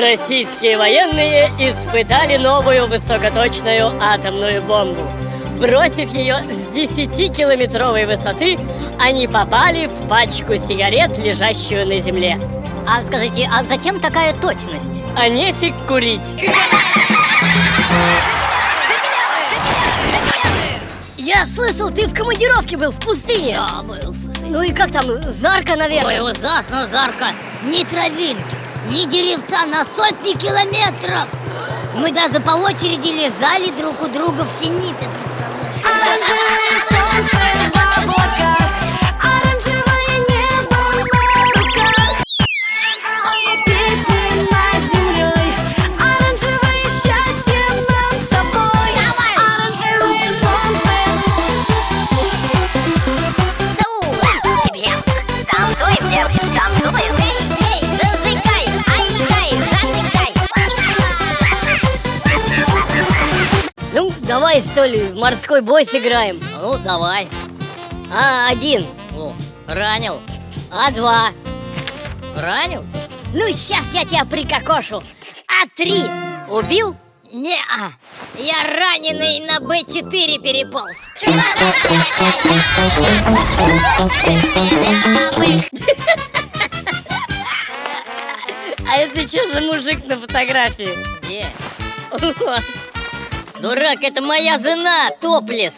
Российские военные испытали новую высокоточную атомную бомбу. Бросив ее с 10-километровой высоты, они попали в пачку сигарет, лежащую на земле. А скажите, а зачем такая точность? А нефиг курить. Я слышал, ты в командировке был в пустыне. Да, был. Ну и как там, жарко, наверное? Ой, ужасно жарко. Ни травинки, ни деревца на сотни километров. Мы даже по очереди лежали друг у друга в тени, ты давай, что ли, в морской бой сыграем. Ну, давай. А1, О, ранил. А2. Ранил? Ну, сейчас я тебя прикокошу. А3. Убил? Не, а, я раненый на Б4 переполз. А это что за мужик на фотографии? Где? Дурак, это моя жена, топлес.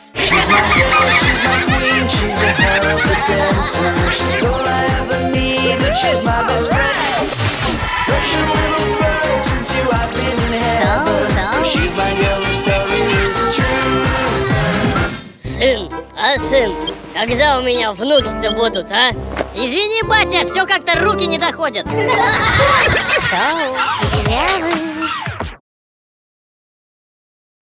Сын, а сын, когда у меня внуки-то будут, а? Извини, батя, все как-то руки не доходят. Together